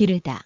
기르다.